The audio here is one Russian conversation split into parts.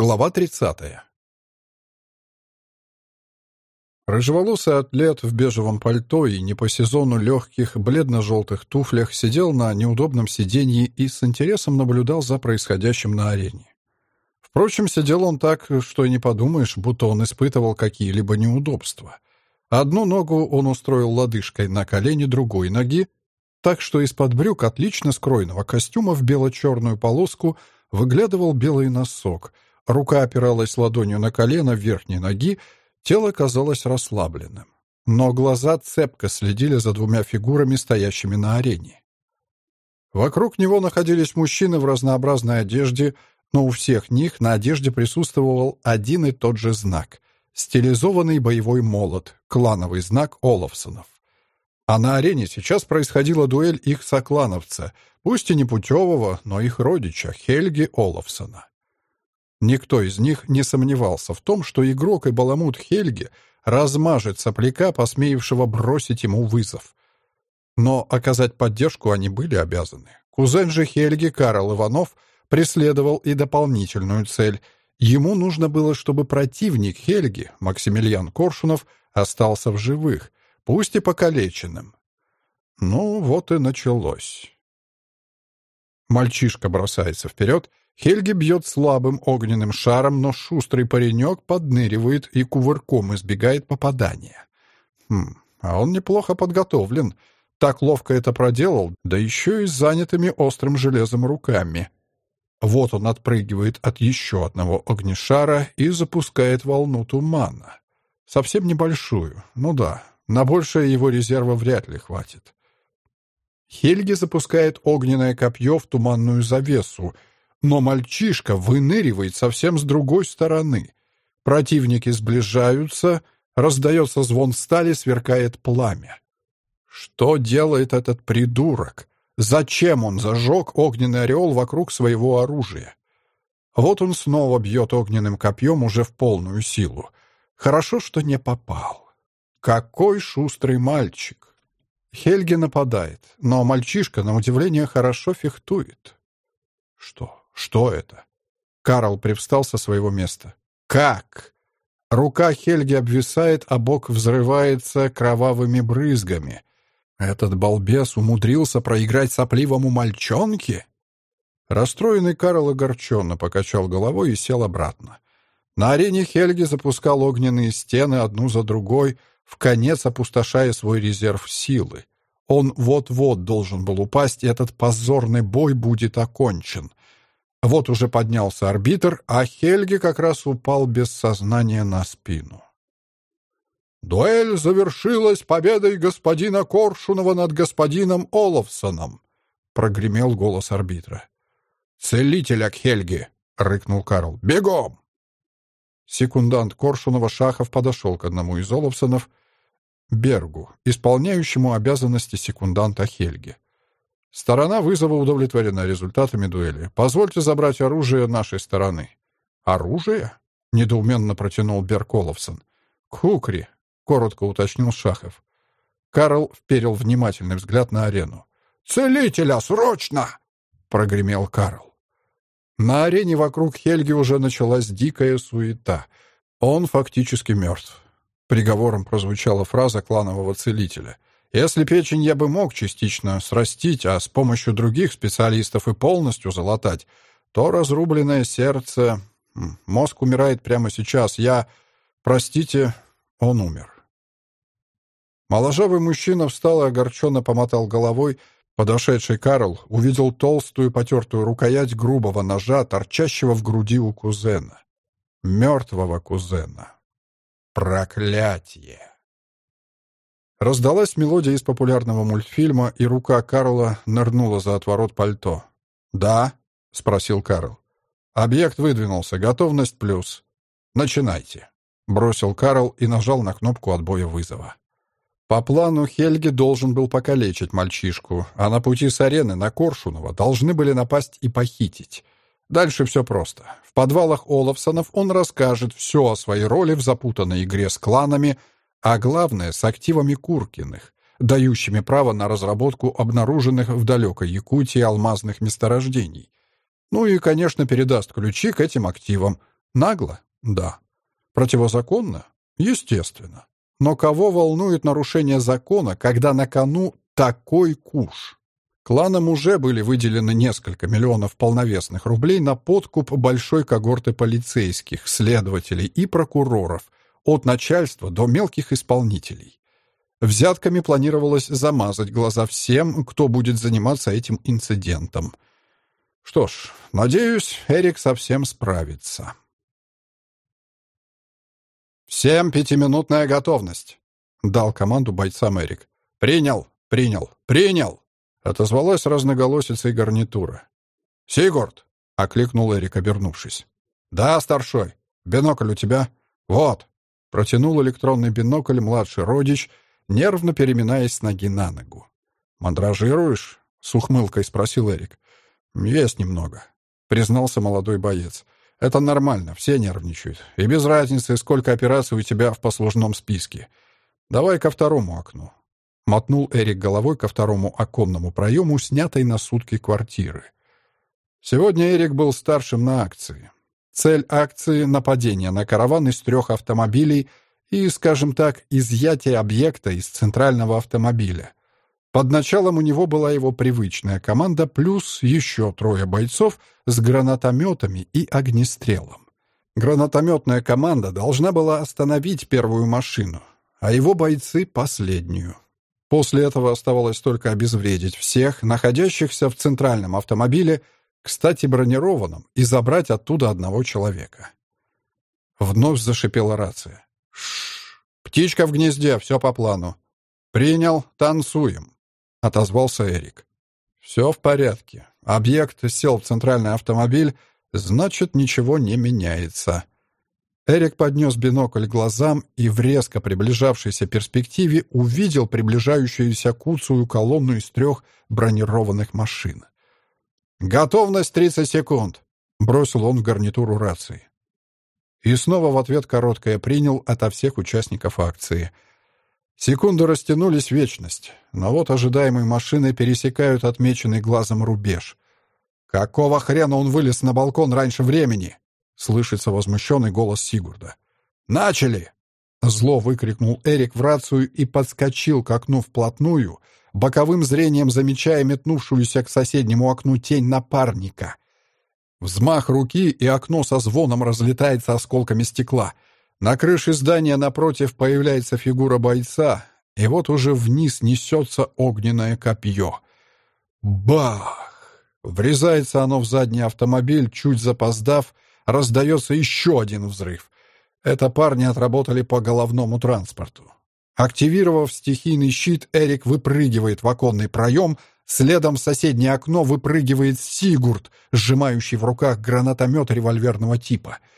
Глава 30. Рыжеволосый атлет в бежевом пальто и не по сезону легких бледно-желтых туфлях сидел на неудобном сиденье и с интересом наблюдал за происходящим на арене. Впрочем, сидел он так, что и не подумаешь, будто он испытывал какие-либо неудобства. Одну ногу он устроил лодыжкой на колени другой ноги, так что из-под брюк отлично скроенного костюма в бело-черную полоску выглядывал белый носок — Рука опиралась ладонью на колено верхней ноги, тело казалось расслабленным. Но глаза цепко следили за двумя фигурами, стоящими на арене. Вокруг него находились мужчины в разнообразной одежде, но у всех них на одежде присутствовал один и тот же знак — стилизованный боевой молот, клановый знак Олафсонов. А на арене сейчас происходила дуэль их соклановца, пусть и не путевого, но их родича, Хельги Олафсона. Никто из них не сомневался в том, что игрок и баламут Хельги размажет сопляка, посмеявшего бросить ему вызов. Но оказать поддержку они были обязаны. Кузен же Хельги, Карл Иванов, преследовал и дополнительную цель. Ему нужно было, чтобы противник Хельги, Максимилиан Коршунов, остался в живых, пусть и покалеченным. Ну, вот и началось. Мальчишка бросается вперед, Хельги бьет слабым огненным шаром, но шустрый паренек подныривает и кувырком избегает попадания. Хм, а он неплохо подготовлен. Так ловко это проделал, да еще и с занятыми острым железом руками. Вот он отпрыгивает от еще одного огнешара и запускает волну тумана. Совсем небольшую, ну да, на большее его резерва вряд ли хватит. Хельги запускает огненное копье в туманную завесу — но мальчишка выныривает совсем с другой стороны. Противники сближаются, раздается звон стали, сверкает пламя. Что делает этот придурок? Зачем он зажег огненный ореол вокруг своего оружия? Вот он снова бьет огненным копьем уже в полную силу. Хорошо, что не попал. Какой шустрый мальчик! Хельги нападает, но мальчишка, на удивление, хорошо фехтует. Что? Что это? Карл привстал со своего места. Как? Рука Хельги обвисает, а бок взрывается кровавыми брызгами. Этот балбес умудрился проиграть сопливому мальчонке? Расстроенный Карл огорченно покачал головой и сел обратно. На арене Хельги запускал огненные стены одну за другой, в конец опустошая свой резерв силы. Он вот-вот должен был упасть, и этот позорный бой будет окончен. Вот уже поднялся арбитр, а Хельги как раз упал без сознания на спину. «Дуэль завершилась победой господина Коршунова над господином Оловсоном», — прогремел голос арбитра. «Целителя к Хельге!» — рыкнул Карл. «Бегом!» Секундант Коршунова Шахов подошел к одному из Оловсонов, Бергу, исполняющему обязанности секунданта Хельги. Сторона вызова удовлетворена результатами дуэли. Позвольте забрать оружие нашей стороны. Оружие? Недоуменно протянул Берколовсон. Кукри, коротко уточнил Шахов. Карл вперил внимательный взгляд на арену. «Целителя, срочно!» — прогремел Карл. На арене вокруг Хельги уже началась дикая суета. Он фактически мертв. Приговором прозвучала фраза кланового целителя — если печень я бы мог частично срастить, а с помощью других специалистов и полностью залатать, то разрубленное сердце... Мозг умирает прямо сейчас. Я... Простите, он умер. Моложавый мужчина встал и огорченно помотал головой. Подошедший Карл увидел толстую потертую рукоять грубого ножа, торчащего в груди у кузена. Мертвого кузена. Проклятие! Раздалась мелодия из популярного мультфильма, и рука Карла нырнула за отворот пальто. «Да?» — спросил Карл. «Объект выдвинулся. Готовность плюс. Начинайте», — бросил Карл и нажал на кнопку отбоя вызова. По плану Хельги должен был покалечить мальчишку, а на пути с арены на Коршунова должны были напасть и похитить. Дальше все просто. В подвалах Олафсонов он расскажет все о своей роли в запутанной игре с кланами — а главное, с активами Куркиных, дающими право на разработку обнаруженных в далекой Якутии алмазных месторождений. Ну и, конечно, передаст ключи к этим активам. Нагло? Да. Противозаконно? Естественно. Но кого волнует нарушение закона, когда на кону такой куш? Кланам уже были выделены несколько миллионов полновесных рублей на подкуп большой когорты полицейских, следователей и прокуроров, от начальства до мелких исполнителей. Взятками планировалось замазать глаза всем, кто будет заниматься этим инцидентом. Что ж, надеюсь, Эрик совсем справится. «Всем пятиминутная готовность!» — дал команду бойцам Эрик. «Принял! Принял! Принял!» — отозвалась разноголосица и гарнитура. «Сигурд!» — окликнул Эрик, обернувшись. «Да, старшой. Бинокль у тебя?» «Вот!» — протянул электронный бинокль младший родич, нервно переминаясь с ноги на ногу. «Мандражируешь?» — с ухмылкой спросил Эрик. «Есть немного», — признался молодой боец. Это нормально, все нервничают. И без разницы, сколько операций у тебя в послужном списке. Давай ко второму окну. Мотнул Эрик головой ко второму оконному проему, снятой на сутки квартиры. Сегодня Эрик был старшим на акции. Цель акции — нападение на караван из трех автомобилей и, скажем так, изъятие объекта из центрального автомобиля. Под началом у него была его привычная команда плюс еще трое бойцов с гранатометами и огнестрелом. Гранатометная команда должна была остановить первую машину, а его бойцы — последнюю. После этого оставалось только обезвредить всех, находящихся в центральном автомобиле, кстати, бронированном, и забрать оттуда одного человека. Вновь зашипела рация. «Шш! Птичка в гнезде, все по плану. Принял, танцуем». — отозвался Эрик. «Все в порядке. Объект сел в центральный автомобиль, значит, ничего не меняется». Эрик поднес бинокль глазам и в резко приближавшейся перспективе увидел приближающуюся куцую колонну из трех бронированных машин. «Готовность 30 секунд!» — бросил он в гарнитуру рации. И снова в ответ короткое принял ото всех участников акции — Секунды растянулись в вечность, но вот ожидаемые машины пересекают отмеченный глазом рубеж. «Какого хрена он вылез на балкон раньше времени?» — слышится возмущенный голос Сигурда. «Начали!» — зло выкрикнул Эрик в рацию и подскочил к окну вплотную, боковым зрением замечая метнувшуюся к соседнему окну тень напарника. Взмах руки, и окно со звоном разлетается осколками стекла — на крыше здания напротив появляется фигура бойца, и вот уже вниз несется огненное копье. Бах! Врезается оно в задний автомобиль, чуть запоздав, раздается еще один взрыв. Это парни отработали по головному транспорту. Активировав стихийный щит, Эрик выпрыгивает в оконный проем, следом в соседнее окно выпрыгивает Сигурд, сжимающий в руках гранатомет револьверного типа —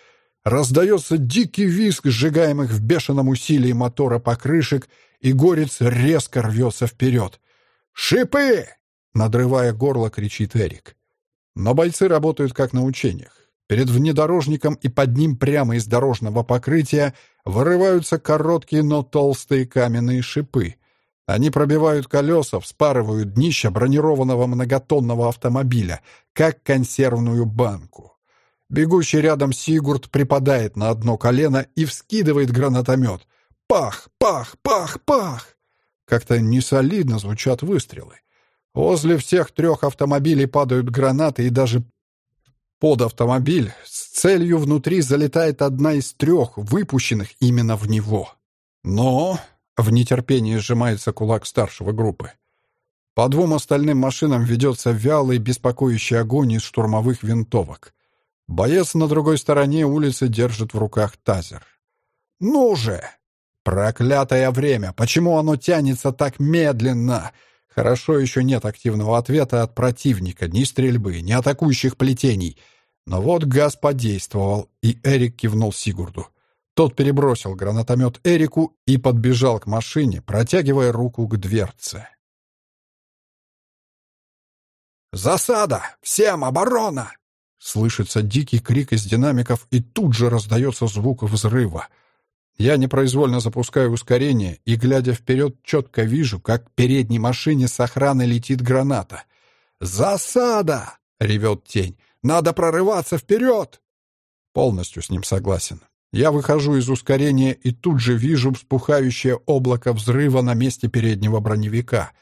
Раздается дикий визг сжигаемых в бешеном усилии мотора покрышек, и горец резко рвется вперед. «Шипы!» — надрывая горло, кричит Эрик. Но бойцы работают как на учениях. Перед внедорожником и под ним прямо из дорожного покрытия вырываются короткие, но толстые каменные шипы. Они пробивают колеса, вспарывают днище бронированного многотонного автомобиля, как консервную банку. Бегущий рядом Сигурд припадает на одно колено и вскидывает гранатомет. Пах, пах, пах, пах! Как-то несолидно звучат выстрелы. Возле всех трех автомобилей падают гранаты, и даже под автомобиль с целью внутри залетает одна из трех, выпущенных именно в него. Но в нетерпении сжимается кулак старшего группы. По двум остальным машинам ведется вялый, беспокоящий огонь из штурмовых винтовок. Боец на другой стороне улицы держит в руках тазер. «Ну же! Проклятое время! Почему оно тянется так медленно?» Хорошо еще нет активного ответа от противника, ни стрельбы, ни атакующих плетений. Но вот газ подействовал, и Эрик кивнул Сигурду. Тот перебросил гранатомет Эрику и подбежал к машине, протягивая руку к дверце. «Засада! Всем оборона!» Слышится дикий крик из динамиков, и тут же раздается звук взрыва. Я непроизвольно запускаю ускорение и, глядя вперед, четко вижу, как к передней машине с охраны летит граната. «Засада!» — ревет тень. «Надо прорываться вперед!» Полностью с ним согласен. Я выхожу из ускорения и тут же вижу вспухающее облако взрыва на месте переднего броневика.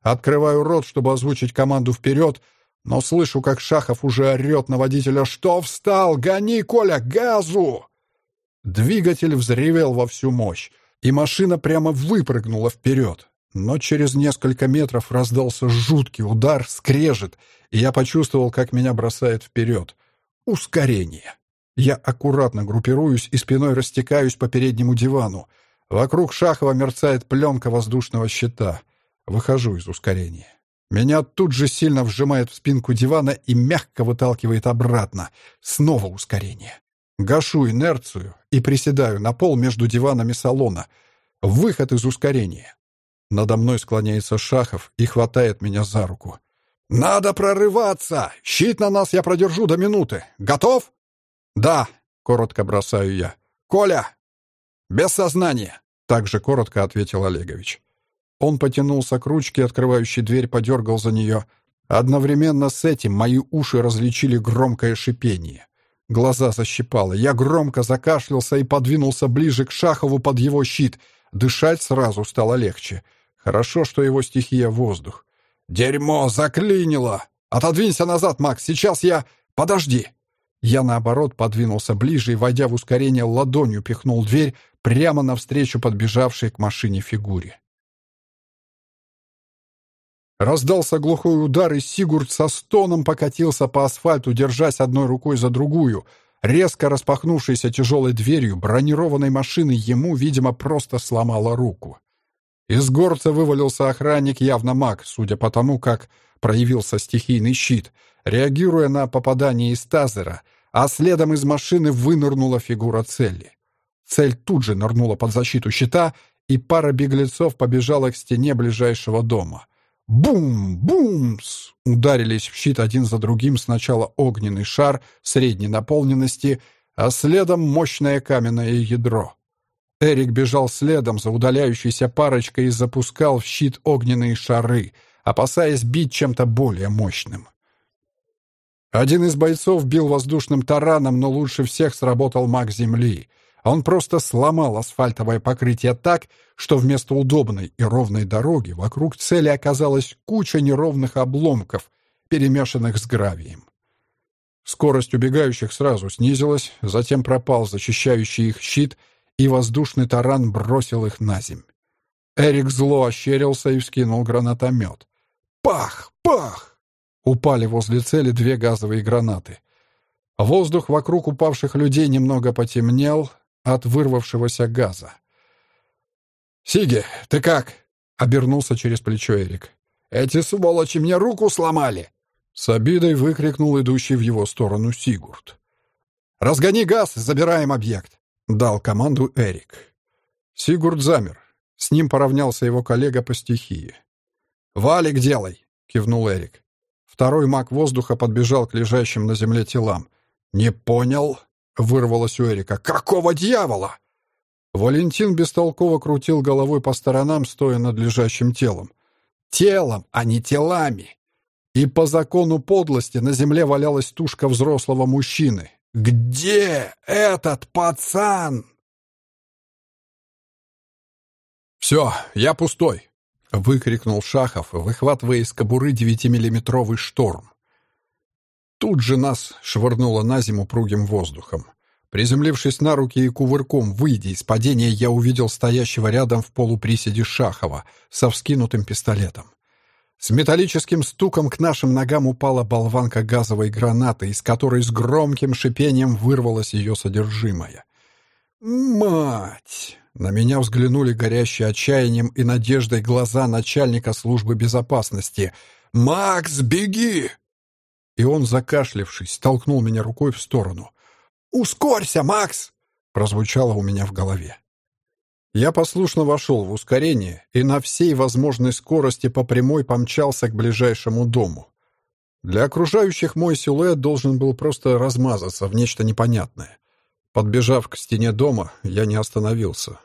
Открываю рот, чтобы озвучить команду вперед, но слышу, как Шахов уже орет на водителя «Что встал? Гони, Коля, газу!» Двигатель взревел во всю мощь, и машина прямо выпрыгнула вперед. Но через несколько метров раздался жуткий удар, скрежет, и я почувствовал, как меня бросает вперед. Ускорение. Я аккуратно группируюсь и спиной растекаюсь по переднему дивану. Вокруг Шахова мерцает пленка воздушного щита. Выхожу из ускорения. Меня тут же сильно вжимает в спинку дивана и мягко выталкивает обратно. Снова ускорение. Гашу инерцию и приседаю на пол между диванами салона. Выход из ускорения. Надо мной склоняется Шахов и хватает меня за руку. «Надо прорываться! Щит на нас я продержу до минуты. Готов?» «Да», — коротко бросаю я. «Коля!» «Без сознания», — также коротко ответил Олегович. Он потянулся к ручке, открывающей дверь, подергал за нее. Одновременно с этим мои уши различили громкое шипение. Глаза защипало. Я громко закашлялся и подвинулся ближе к Шахову под его щит. Дышать сразу стало легче. Хорошо, что его стихия — воздух. «Дерьмо! Заклинило! Отодвинься назад, Макс! Сейчас я... Подожди!» Я, наоборот, подвинулся ближе и, войдя в ускорение, ладонью пихнул дверь прямо навстречу подбежавшей к машине фигуре. Раздался глухой удар, и Сигурд со стоном покатился по асфальту, держась одной рукой за другую. Резко распахнувшейся тяжелой дверью бронированной машины ему, видимо, просто сломало руку. Из горца вывалился охранник, явно маг, судя по тому, как проявился стихийный щит, реагируя на попадание из тазера, а следом из машины вынырнула фигура цели. Цель тут же нырнула под защиту щита, и пара беглецов побежала к стене ближайшего дома. Бум-бумс! Ударились в щит один за другим сначала огненный шар средней наполненности, а следом мощное каменное ядро. Эрик бежал следом за удаляющейся парочкой и запускал в щит огненные шары, опасаясь бить чем-то более мощным. Один из бойцов бил воздушным тараном, но лучше всех сработал маг земли. Он просто сломал асфальтовое покрытие так, что вместо удобной и ровной дороги вокруг цели оказалась куча неровных обломков, перемешанных с гравием. Скорость убегающих сразу снизилась, затем пропал защищающий их щит — и воздушный таран бросил их на земь. Эрик зло ощерился и вскинул гранатомет. Пах! Пах! Упали возле цели две газовые гранаты. Воздух вокруг упавших людей немного потемнел от вырвавшегося газа. «Сиги, ты как?» — обернулся через плечо Эрик. «Эти сволочи мне руку сломали!» С обидой выкрикнул идущий в его сторону Сигурд. «Разгони газ, забираем объект!» — дал команду Эрик. Сигурд замер. С ним поравнялся его коллега по стихии. «Валик делай!» — кивнул Эрик. Второй маг воздуха подбежал к лежащим на земле телам. «Не понял?» — вырвалось у Эрика. «Какого дьявола?» Валентин бестолково крутил головой по сторонам, стоя над лежащим телом. «Телом, а не телами!» И по закону подлости на земле валялась тушка взрослого мужчины, «Где этот пацан?» «Все, я пустой!» — выкрикнул Шахов, выхватывая из кобуры девятимиллиметровый шторм. Тут же нас швырнуло на зиму пругим воздухом. Приземлившись на руки и кувырком, выйдя из падения, я увидел стоящего рядом в полуприседе Шахова со вскинутым пистолетом. С металлическим стуком к нашим ногам упала болванка газовой гранаты, из которой с громким шипением вырвалось ее содержимое. «Мать!» На меня взглянули горящие отчаянием и надеждой глаза начальника службы безопасности. «Макс, беги!» И он, закашлившись, толкнул меня рукой в сторону. «Ускорься, Макс!» прозвучало у меня в голове. Я послушно вошел в ускорение и на всей возможной скорости по прямой помчался к ближайшему дому. Для окружающих мой силуэт должен был просто размазаться в нечто непонятное. Подбежав к стене дома, я не остановился,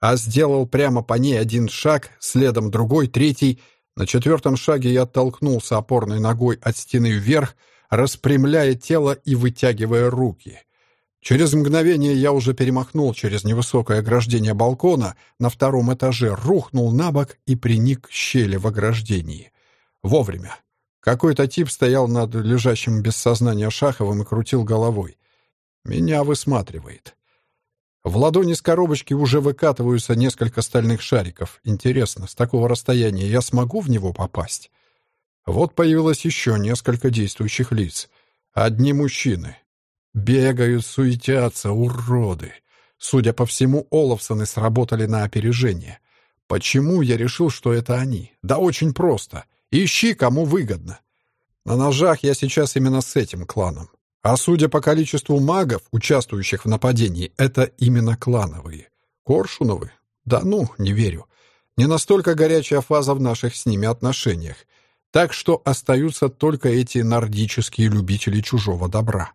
а сделал прямо по ней один шаг, следом другой, третий. На четвертом шаге я оттолкнулся опорной ногой от стены вверх, распрямляя тело и вытягивая руки. Через мгновение я уже перемахнул через невысокое ограждение балкона на втором этаже, рухнул на бок и приник к щели в ограждении. Вовремя. Какой-то тип стоял над лежащим без сознания Шаховым и крутил головой. Меня высматривает. В ладони с коробочки уже выкатываются несколько стальных шариков. Интересно, с такого расстояния я смогу в него попасть? Вот появилось еще несколько действующих лиц. Одни мужчины. Бегают, суетятся, уроды. Судя по всему, Олафсоны сработали на опережение. Почему я решил, что это они? Да очень просто. Ищи, кому выгодно. На ножах я сейчас именно с этим кланом. А судя по количеству магов, участвующих в нападении, это именно клановые. Коршуновы? Да ну, не верю. Не настолько горячая фаза в наших с ними отношениях. Так что остаются только эти нордические любители чужого добра.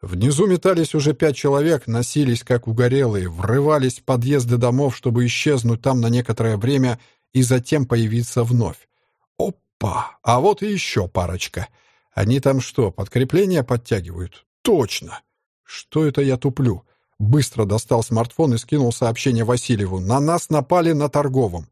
Внизу метались уже пять человек, носились как угорелые, врывались в подъезды домов, чтобы исчезнуть там на некоторое время и затем появиться вновь. Опа! А вот и еще парочка — они там что, подкрепление подтягивают? Точно! Что это я туплю? Быстро достал смартфон и скинул сообщение Васильеву. На нас напали на торговом.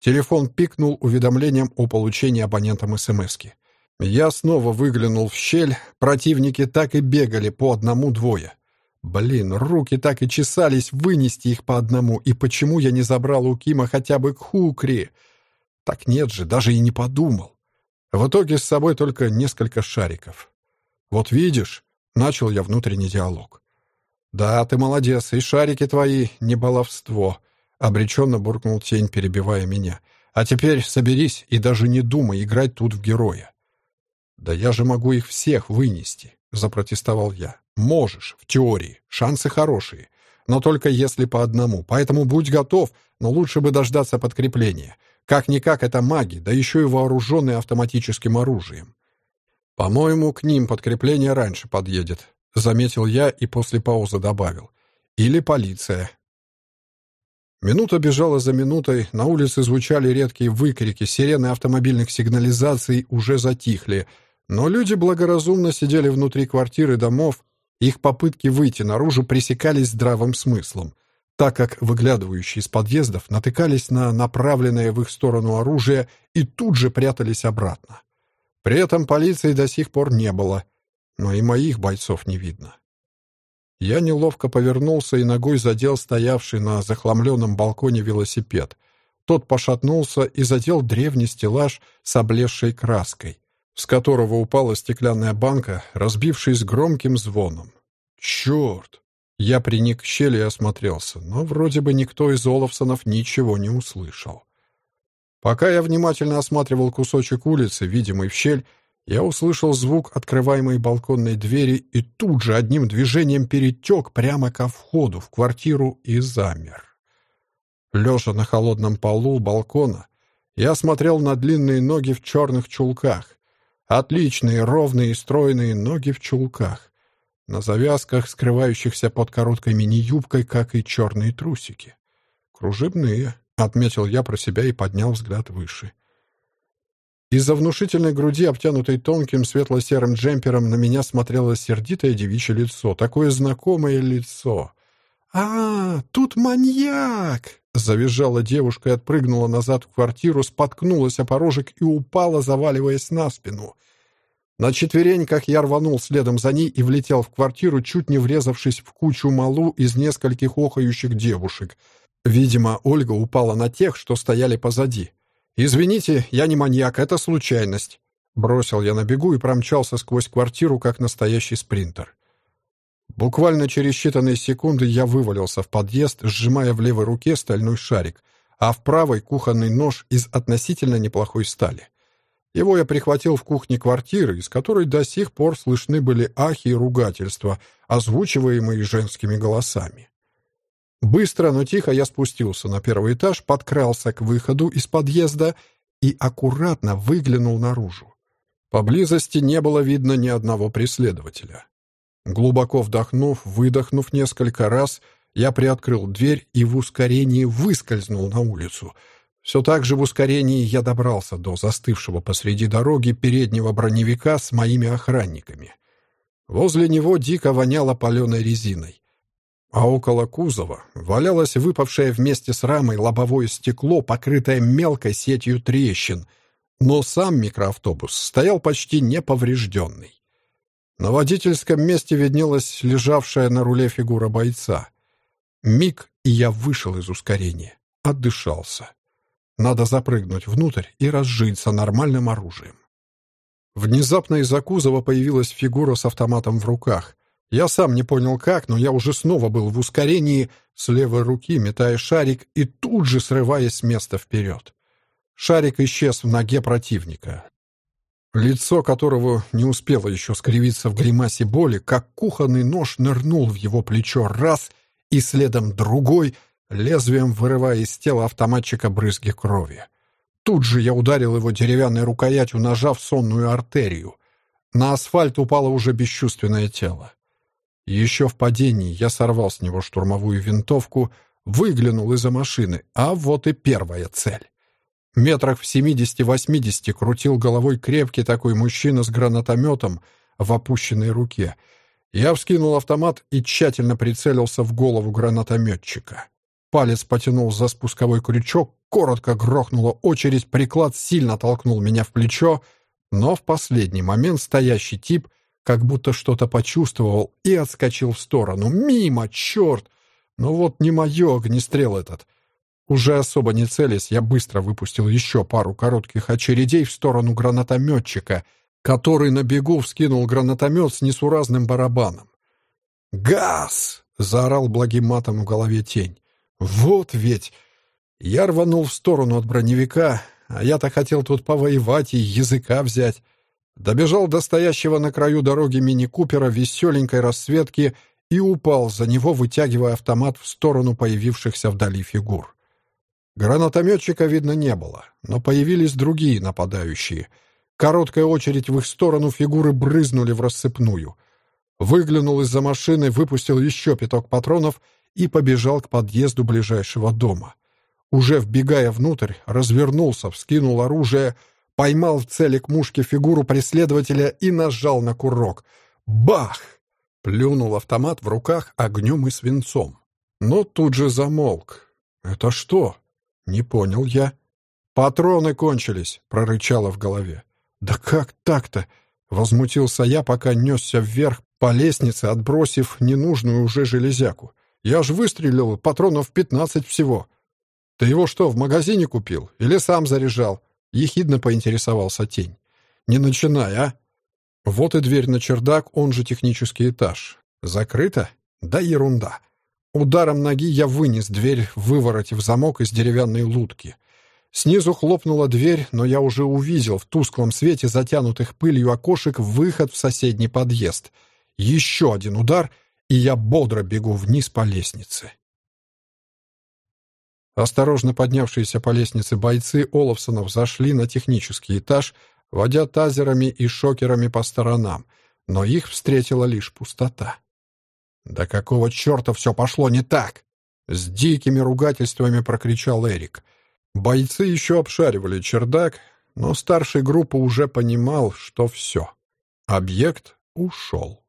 Телефон пикнул уведомлением о получении абонентом СМСки. Я снова выглянул в щель. Противники так и бегали по одному-двое. Блин, руки так и чесались вынести их по одному. И почему я не забрал у Кима хотя бы Кхукри? Так нет же, даже и не подумал. В итоге с собой только несколько шариков. «Вот видишь», — начал я внутренний диалог. «Да, ты молодец, и шарики твои — не баловство», — обреченно буркнул тень, перебивая меня. «А теперь соберись и даже не думай играть тут в героя». «Да я же могу их всех вынести», — запротестовал я. «Можешь, в теории, шансы хорошие, но только если по одному, поэтому будь готов, но лучше бы дождаться подкрепления. Как-никак это маги, да еще и вооруженные автоматическим оружием. По-моему, к ним подкрепление раньше подъедет, заметил я и после паузы добавил. Или полиция. Минута бежала за минутой, на улице звучали редкие выкрики, сирены автомобильных сигнализаций уже затихли, но люди благоразумно сидели внутри квартиры домов, их попытки выйти наружу пресекались здравым смыслом так как выглядывающие из подъездов натыкались на направленное в их сторону оружие и тут же прятались обратно. При этом полиции до сих пор не было, но и моих бойцов не видно. Я неловко повернулся и ногой задел стоявший на захламленном балконе велосипед. Тот пошатнулся и задел древний стеллаж с облезшей краской, с которого упала стеклянная банка, разбившись громким звоном. «Черт!» Я приник к щели и осмотрелся, но вроде бы никто из Олафсонов ничего не услышал. Пока я внимательно осматривал кусочек улицы, видимый в щель, я услышал звук открываемой балконной двери и тут же одним движением перетек прямо ко входу в квартиру и замер. Лежа на холодном полу балкона, я смотрел на длинные ноги в черных чулках. Отличные, ровные и стройные ноги в чулках на завязках, скрывающихся под короткой мини-юбкой, как и черные трусики. «Кружевные», — отметил я про себя и поднял взгляд выше. Из-за внушительной груди, обтянутой тонким светло-серым джемпером, на меня смотрело сердитое девичье лицо, такое знакомое лицо. «А, тут маньяк!» — завизжала девушка и отпрыгнула назад в квартиру, споткнулась о порожек и упала, заваливаясь на спину — на четвереньках я рванул следом за ней и влетел в квартиру, чуть не врезавшись в кучу малу из нескольких охающих девушек. Видимо, Ольга упала на тех, что стояли позади. «Извините, я не маньяк, это случайность». Бросил я на бегу и промчался сквозь квартиру, как настоящий спринтер. Буквально через считанные секунды я вывалился в подъезд, сжимая в левой руке стальной шарик, а в правой — кухонный нож из относительно неплохой стали. Его я прихватил в кухне квартиры, из которой до сих пор слышны были ахи и ругательства, озвучиваемые женскими голосами. Быстро, но тихо я спустился на первый этаж, подкрался к выходу из подъезда и аккуратно выглянул наружу. Поблизости не было видно ни одного преследователя. Глубоко вдохнув, выдохнув несколько раз, я приоткрыл дверь и в ускорении выскользнул на улицу — все так же в ускорении я добрался до застывшего посреди дороги переднего броневика с моими охранниками. Возле него дико воняло паленой резиной. А около кузова валялось выпавшее вместе с рамой лобовое стекло, покрытое мелкой сетью трещин, но сам микроавтобус стоял почти неповрежденный. На водительском месте виднелась лежавшая на руле фигура бойца. Миг, и я вышел из ускорения, отдышался. Надо запрыгнуть внутрь и разжиться нормальным оружием. Внезапно из-за кузова появилась фигура с автоматом в руках. Я сам не понял как, но я уже снова был в ускорении, с левой руки метая шарик и тут же срываясь с места вперед. Шарик исчез в ноге противника. Лицо которого не успело еще скривиться в гримасе боли, как кухонный нож нырнул в его плечо раз и следом другой, лезвием вырывая из тела автоматчика брызги крови. Тут же я ударил его деревянной рукоятью ножа в сонную артерию. На асфальт упало уже бесчувственное тело. Еще в падении я сорвал с него штурмовую винтовку, выглянул из-за машины, а вот и первая цель. Метрах в семидесяти-восьмидесяти крутил головой крепкий такой мужчина с гранатометом в опущенной руке. Я вскинул автомат и тщательно прицелился в голову гранатометчика. Палец потянул за спусковой крючок, коротко грохнула очередь, приклад сильно толкнул меня в плечо, но в последний момент стоящий тип как будто что-то почувствовал и отскочил в сторону. «Мимо, черт! Ну вот не мое огнестрел этот!» Уже особо не целясь, я быстро выпустил еще пару коротких очередей в сторону гранатометчика, который на бегу вскинул гранатомет с несуразным барабаном. «Газ!» — заорал благим матом в голове тень. Вот ведь! Я рванул в сторону от броневика, а я-то хотел тут повоевать и языка взять. Добежал до стоящего на краю дороги мини-купера веселенькой расцветки и упал за него, вытягивая автомат в сторону появившихся вдали фигур. Гранатометчика видно не было, но появились другие нападающие. Короткая очередь в их сторону фигуры брызнули в рассыпную. Выглянул из-за машины, выпустил еще пяток патронов — и побежал к подъезду ближайшего дома. Уже вбегая внутрь, развернулся, вскинул оружие, поймал в целик мушки фигуру преследователя и нажал на курок. Бах! Плюнул автомат в руках огнем и свинцом. Но тут же замолк. «Это что?» «Не понял я». «Патроны кончились», — прорычало в голове. «Да как так-то?» — возмутился я, пока несся вверх по лестнице, отбросив ненужную уже железяку. Я ж выстрелил патронов пятнадцать всего. Ты его что, в магазине купил? Или сам заряжал?» Ехидно поинтересовался тень. «Не начинай, а!» Вот и дверь на чердак, он же технический этаж. Закрыта? Да ерунда. Ударом ноги я вынес дверь, выворотив замок из деревянной лутки. Снизу хлопнула дверь, но я уже увидел в тусклом свете затянутых пылью окошек выход в соседний подъезд. Еще один удар — и я бодро бегу вниз по лестнице. Осторожно поднявшиеся по лестнице бойцы Олафсонов зашли на технический этаж, водя тазерами и шокерами по сторонам, но их встретила лишь пустота. «Да какого черта все пошло не так?» С дикими ругательствами прокричал Эрик. Бойцы еще обшаривали чердак, но старший группы уже понимал, что все. Объект ушел.